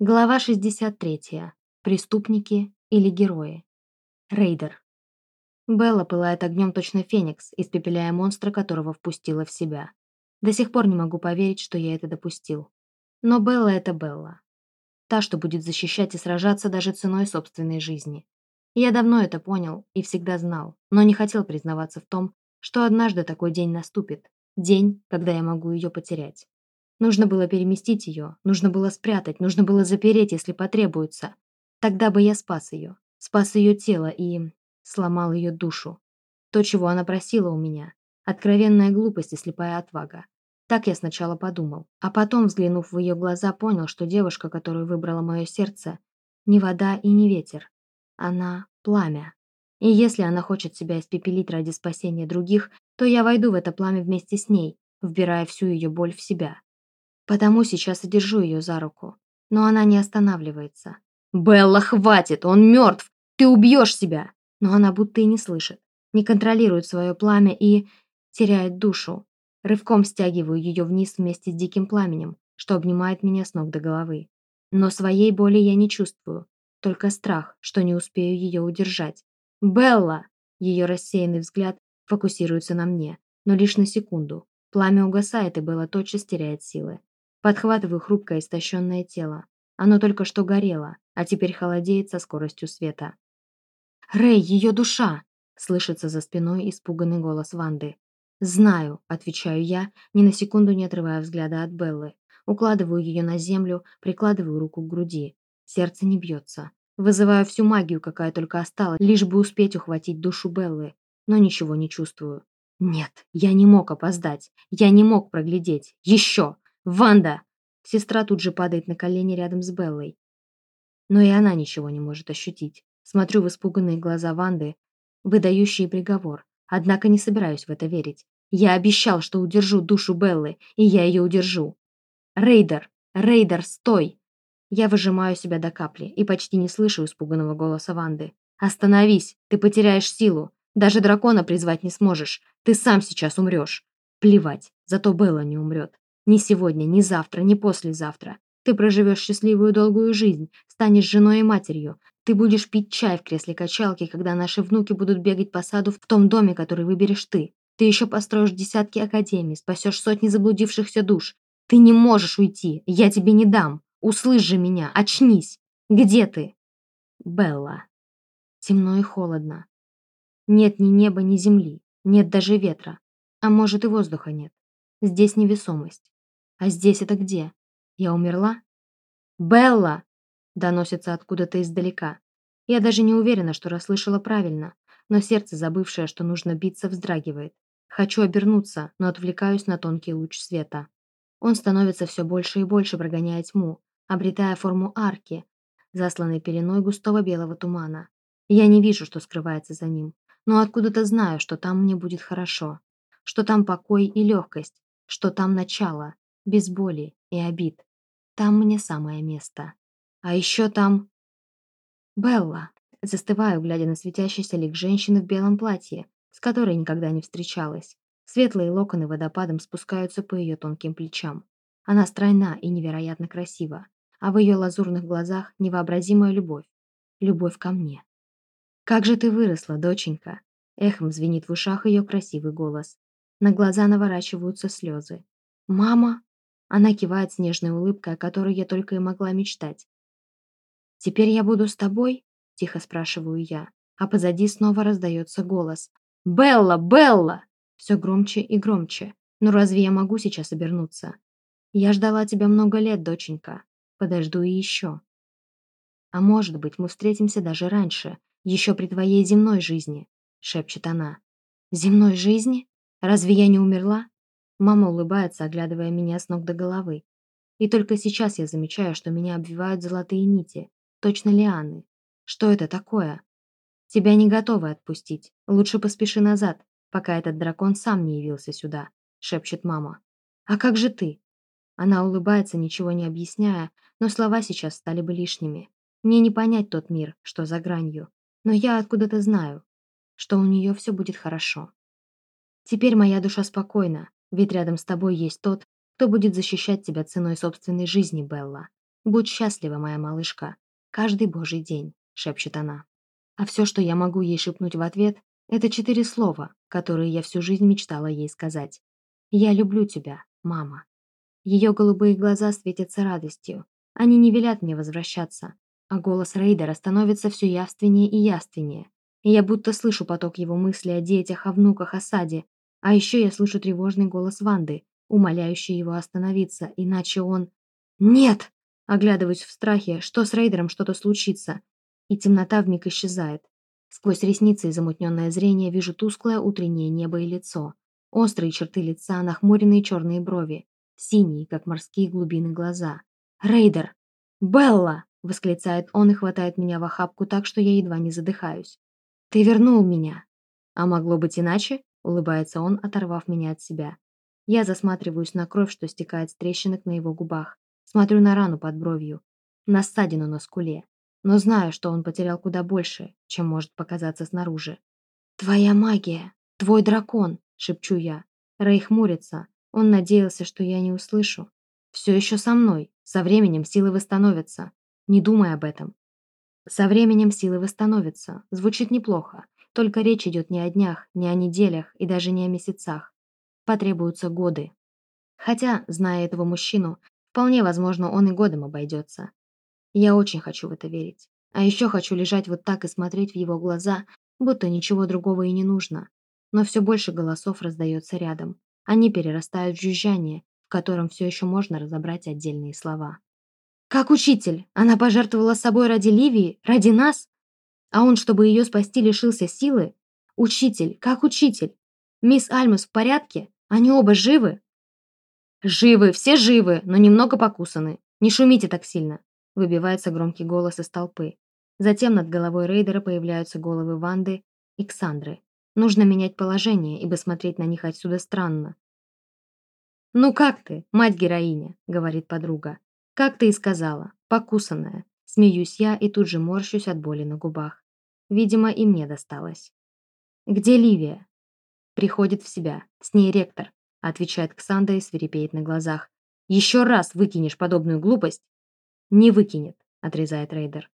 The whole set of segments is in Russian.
Глава 63. Преступники или герои. Рейдер. Белла пылает огнем точно феникс, испепеляя монстра, которого впустила в себя. До сих пор не могу поверить, что я это допустил. Но Белла — это Белла. Та, что будет защищать и сражаться даже ценой собственной жизни. Я давно это понял и всегда знал, но не хотел признаваться в том, что однажды такой день наступит. День, когда я могу ее потерять. Нужно было переместить ее, нужно было спрятать, нужно было запереть, если потребуется. Тогда бы я спас ее, спас ее тело и сломал ее душу. То, чего она просила у меня. Откровенная глупость и слепая отвага. Так я сначала подумал, а потом, взглянув в ее глаза, понял, что девушка, которую выбрала мое сердце, не вода и не ветер. Она — пламя. И если она хочет себя испепелить ради спасения других, то я войду в это пламя вместе с ней, вбирая всю ее боль в себя. Потому сейчас и держу ее за руку. Но она не останавливается. «Белла, хватит! Он мертв! Ты убьешь себя!» Но она будто и не слышит, не контролирует свое пламя и теряет душу. Рывком стягиваю ее вниз вместе с диким пламенем, что обнимает меня с ног до головы. Но своей боли я не чувствую, только страх, что не успею ее удержать. «Белла!» Ее рассеянный взгляд фокусируется на мне, но лишь на секунду. Пламя угасает, и Белла тотчас теряет силы. Подхватываю хрупкое истощенное тело. Оно только что горело, а теперь холодеет со скоростью света. «Рэй, ее душа!» — слышится за спиной испуганный голос Ванды. «Знаю», — отвечаю я, ни на секунду не отрывая взгляда от Беллы. Укладываю ее на землю, прикладываю руку к груди. Сердце не бьется. Вызываю всю магию, какая только осталась, лишь бы успеть ухватить душу Беллы. Но ничего не чувствую. Нет, я не мог опоздать. Я не мог проглядеть. Еще! «Ванда!» Сестра тут же падает на колени рядом с Беллой. Но и она ничего не может ощутить. Смотрю в испуганные глаза Ванды, выдающие приговор. Однако не собираюсь в это верить. Я обещал, что удержу душу Беллы, и я ее удержу. «Рейдер! Рейдер, стой!» Я выжимаю себя до капли и почти не слышу испуганного голоса Ванды. «Остановись! Ты потеряешь силу! Даже дракона призвать не сможешь! Ты сам сейчас умрешь!» Плевать, зато Белла не умрет. Ни сегодня, ни завтра, ни послезавтра. Ты проживешь счастливую долгую жизнь, станешь женой и матерью. Ты будешь пить чай в кресле качалки, когда наши внуки будут бегать по саду в том доме, который выберешь ты. Ты еще построишь десятки академий, спасешь сотни заблудившихся душ. Ты не можешь уйти, я тебе не дам. Услышь же меня, очнись. Где ты? Белла. Темно и холодно. Нет ни неба, ни земли. Нет даже ветра. А может и воздуха нет. Здесь невесомость. А здесь это где? Я умерла? «Белла!» — доносится откуда-то издалека. Я даже не уверена, что расслышала правильно, но сердце, забывшее, что нужно биться, вздрагивает. Хочу обернуться, но отвлекаюсь на тонкий луч света. Он становится все больше и больше, прогоняя тьму, обретая форму арки, засланной пеленой густого белого тумана. Я не вижу, что скрывается за ним, но откуда-то знаю, что там мне будет хорошо, что там покой и легкость, что там начало, без боли и обид. Там мне самое место. А еще там... Белла. Застываю, глядя на светящийся лик женщины в белом платье, с которой никогда не встречалась. Светлые локоны водопадом спускаются по ее тонким плечам. Она стройна и невероятно красива, а в ее лазурных глазах невообразимая любовь. Любовь ко мне. «Как же ты выросла, доченька!» Эхом звенит в ушах ее красивый голос. На глаза наворачиваются слезы. «Мама!» Она кивает с нежной улыбкой, о которой я только и могла мечтать. «Теперь я буду с тобой?» – тихо спрашиваю я, а позади снова раздается голос. «Белла! Белла!» Все громче и громче. Но разве я могу сейчас обернуться? Я ждала тебя много лет, доченька. Подожду и еще. А может быть, мы встретимся даже раньше, еще при твоей земной жизни, шепчет она. Земной жизни? Разве я не умерла? Мама улыбается, оглядывая меня с ног до головы. И только сейчас я замечаю, что меня обвивают золотые нити, точно лианы. Что это такое? Тебя не готовы отпустить. Лучше поспеши назад, пока этот дракон сам не явился сюда, шепчет мама. А как же ты? Она улыбается, ничего не объясняя, но слова сейчас стали бы лишними. Мне не понять тот мир, что за гранью. Но я откуда-то знаю, что у нее все будет хорошо. Теперь моя душа спокойна, ведь рядом с тобой есть тот, кто будет защищать тебя ценой собственной жизни, Белла. «Будь счастлива, моя малышка. Каждый божий день», — шепчет она. А все, что я могу ей шепнуть в ответ, это четыре слова, которые я всю жизнь мечтала ей сказать. «Я люблю тебя, мама». Ее голубые глаза светятся радостью. Они не велят мне возвращаться, а голос Рейдера становится все явственнее и явственнее. И я будто слышу поток его мыслей о детях, о внуках, о саде. А еще я слышу тревожный голос Ванды, умоляющий его остановиться, иначе он... «Нет!» Оглядываюсь в страхе, что с Рейдером что-то случится. И темнота вмиг исчезает. Сквозь ресницы и замутненное зрение вижу тусклое утреннее небо и лицо. Острые черты лица, нахмуренные черные брови. Синие, как морские глубины глаза. «Рейдер! Белла!» — восклицает он и хватает меня в охапку так, что я едва не задыхаюсь. «Ты вернул меня!» «А могло быть иначе?» — улыбается он, оторвав меня от себя. Я засматриваюсь на кровь, что стекает с трещинок на его губах. Смотрю на рану под бровью, на ссадину на скуле. Но знаю, что он потерял куда больше, чем может показаться снаружи. «Твоя магия! Твой дракон!» — шепчу я. Рэй хмурится. Он надеялся, что я не услышу. «Все еще со мной. Со временем силы восстановятся. Не думай об этом. Со временем силы восстановятся. Звучит неплохо. Только речь идет не о днях, не о неделях и даже не о месяцах. Потребуются годы. Хотя, зная этого мужчину, вполне возможно, он и годом обойдется. Я очень хочу в это верить. А еще хочу лежать вот так и смотреть в его глаза, будто ничего другого и не нужно. Но все больше голосов раздается рядом. Они перерастают в жужжание, в котором все еще можно разобрать отдельные слова. Как учитель, она пожертвовала собой ради Ливии, ради нас. А он, чтобы ее спасти, лишился силы. Учитель, как учитель. Мисс Альмус в порядке? Они оба живы? Живы, все живы, но немного покусаны. Не шумите так сильно. Выбивается громкий голос из толпы. Затем над головой рейдера появляются головы Ванды и Ксандры. Нужно менять положение, ибо смотреть на них отсюда странно. «Ну как ты, мать-героиня?» — говорит подруга. Как ты и сказала, покусанная. Смеюсь я и тут же морщусь от боли на губах. Видимо, и мне досталось. Где Ливия? Приходит в себя. С ней ректор, отвечает Ксандра и свирепеет на глазах. Еще раз выкинешь подобную глупость? Не выкинет, отрезает Рейдер.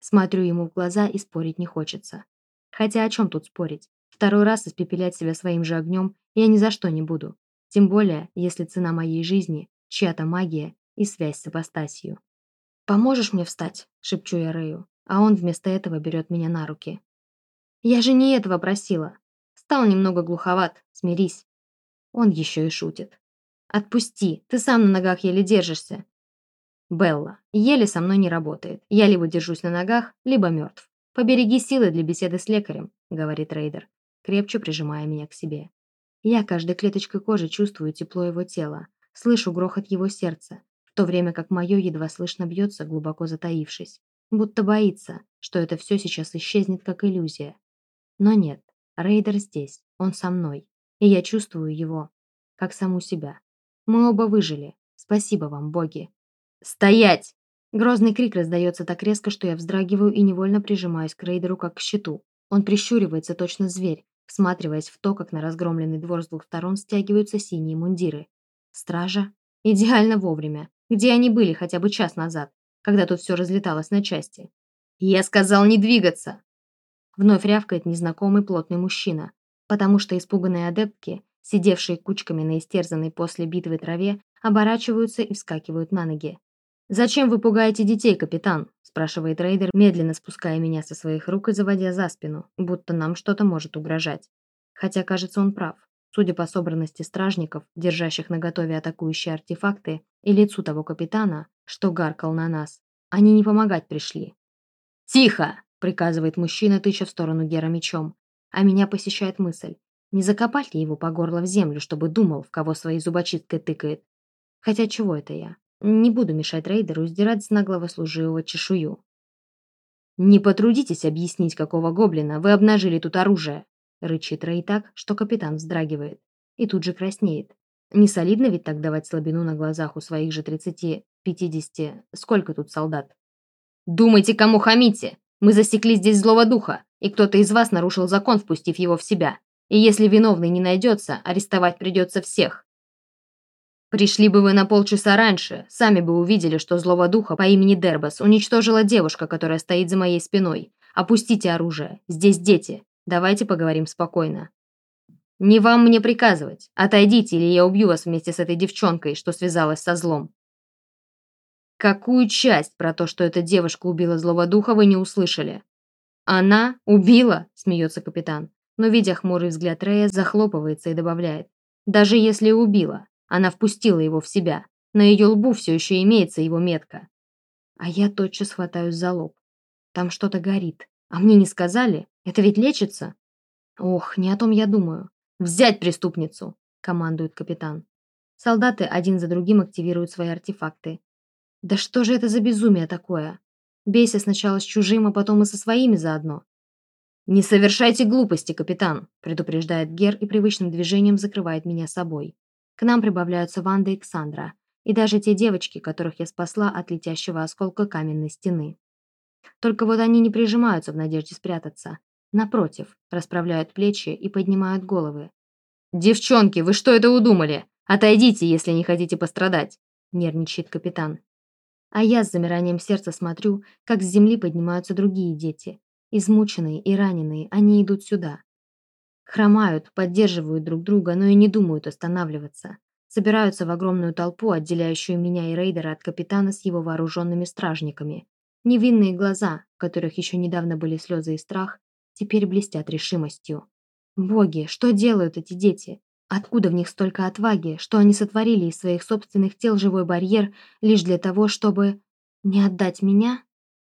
Смотрю ему в глаза и спорить не хочется. Хотя о чем тут спорить? Второй раз испепелять себя своим же огнем я ни за что не буду. Тем более, если цена моей жизни, чья-то магия и связь с апостасью. «Поможешь мне встать?» – шепчу я Рэю, а он вместо этого берет меня на руки. «Я же не этого просила. Стал немного глуховат, смирись». Он еще и шутит. «Отпусти, ты сам на ногах еле держишься». «Белла, еле со мной не работает. Я либо держусь на ногах, либо мертв. Побереги силы для беседы с лекарем», — говорит Рейдер, крепче прижимая меня к себе. Я каждой клеточкой кожи чувствую тепло его тела, слышу грохот его сердца, то время как мое едва слышно бьется, глубоко затаившись, будто боится, что это все сейчас исчезнет как иллюзия. Но нет, Рейдер здесь, он со мной, и я чувствую его, как саму себя. Мы оба выжили. Спасибо вам, боги. «Стоять!» Грозный крик раздается так резко, что я вздрагиваю и невольно прижимаюсь к Рейдеру как к щиту. Он прищуривается, точно зверь, всматриваясь в то, как на разгромленный двор с двух сторон стягиваются синие мундиры. Стража? Идеально вовремя. Где они были хотя бы час назад, когда тут все разлеталось на части? «Я сказал не двигаться!» Вновь рявкает незнакомый плотный мужчина, потому что испуганные адептки, сидевшие кучками на истерзанной после битвы траве, оборачиваются и вскакивают на ноги. «Зачем вы пугаете детей, капитан?» – спрашивает рейдер, медленно спуская меня со своих рук и заводя за спину, будто нам что-то может угрожать. Хотя, кажется, он прав. Судя по собранности стражников, держащих наготове атакующие артефакты, и лицу того капитана, что гаркал на нас, они не помогать пришли. «Тихо!» — приказывает мужчина, тыча в сторону Гера мечом. А меня посещает мысль, не закопать ли его по горло в землю, чтобы думал, в кого своей зубочисткой тыкает. Хотя чего это я? Не буду мешать рейдеру сдирать с наглого служивого чешую. «Не потрудитесь объяснить, какого гоблина вы обнажили тут оружие!» Рычит Рэй так, что капитан вздрагивает. И тут же краснеет. Не солидно ведь так давать слабину на глазах у своих же тридцати, пятидесяти... Сколько тут солдат? «Думайте, кому хамите! Мы засекли здесь злого духа, и кто-то из вас нарушил закон, впустив его в себя. И если виновный не найдется, арестовать придется всех. Пришли бы вы на полчаса раньше, сами бы увидели, что злого духа по имени Дербас уничтожила девушка, которая стоит за моей спиной. Опустите оружие, здесь дети. Давайте поговорим спокойно. Не вам мне приказывать. Отойдите, или я убью вас вместе с этой девчонкой, что связалась со злом. Какую часть про то, что эта девушка убила злого духа, вы не услышали? Она убила, смеется капитан, но, видя хмурый взгляд Рея, захлопывается и добавляет. Даже если убила, она впустила его в себя. На ее лбу все еще имеется его метка. А я тотчас хватаюсь за лоб. Там что-то горит. А мне не сказали? Это ведь лечится? Ох, не о том я думаю. «Взять преступницу!» – командует капитан. Солдаты один за другим активируют свои артефакты. Да что же это за безумие такое? Бейся сначала с чужим, а потом и со своими заодно. «Не совершайте глупости, капитан», – предупреждает Гер и привычным движением закрывает меня собой. К нам прибавляются Ванда и Ксандра, и даже те девочки, которых я спасла от летящего осколка каменной стены. Только вот они не прижимаются в надежде спрятаться. Напротив, расправляют плечи и поднимают головы. «Девчонки, вы что это удумали? Отойдите, если не хотите пострадать!» – нервничает капитан. А я с замиранием сердца смотрю, как с земли поднимаются другие дети. Измученные и раненые, они идут сюда. Хромают, поддерживают друг друга, но и не думают останавливаться. Собираются в огромную толпу, отделяющую меня и рейдера от капитана с его вооруженными стражниками. Невинные глаза, в которых еще недавно были слезы и страх, теперь блестят решимостью. Боги, что делают эти дети? Откуда в них столько отваги, что они сотворили из своих собственных тел живой барьер лишь для того, чтобы не отдать меня